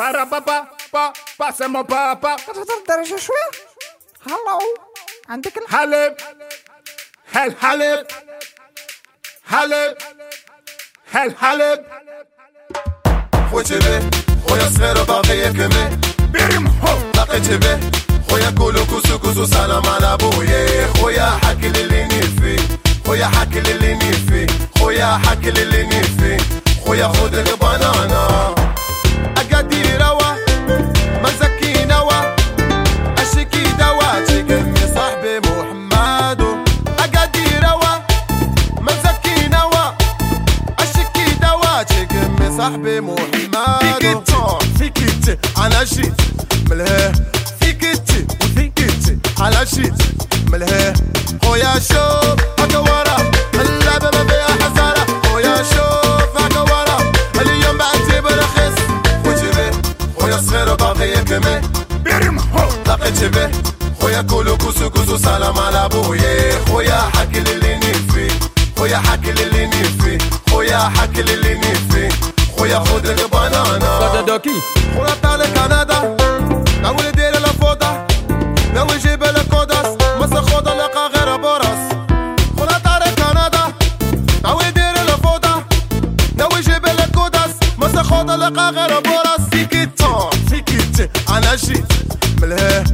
Para بابا با باسمو بابا تقدر درجة شوية هلو عندك الحق حلب هل حلب حلب هل حلب خوتي به خويا صغير باقي يكمل بيرم هو لقيت به خويا كولو كوسو كوسو سلام على بويا خويا حكي للي نيفي خويا حكي للي نيفي خويا حكي للي نيفي خويا خذ البنانا صاحبي محمدو اقدي روا ما زكي نوا. اشكي دواتي كمي صاحبي محمدو فيك انت أنا جيت ملهيه فيك انت وفيك انت على جيت ملهيه خويا شوف. خويا صغير يكمل بيرم هو لقيت به خويا كولو كوسو كوسو سلام على بويا خويا حكي للي نيفي خويا حكي للي نيفي خويا حكي للي نيفي خويا خذ البنانا دوكي خويا طالع كندا ناوي يدير الفوضى ناوي يجيب الكوداس مسا خوضة لقى غير بوراس خويا كندا ناوي يجيب الكوداس مسا خوضة لقى غير بوراس فيك energy. Meleh,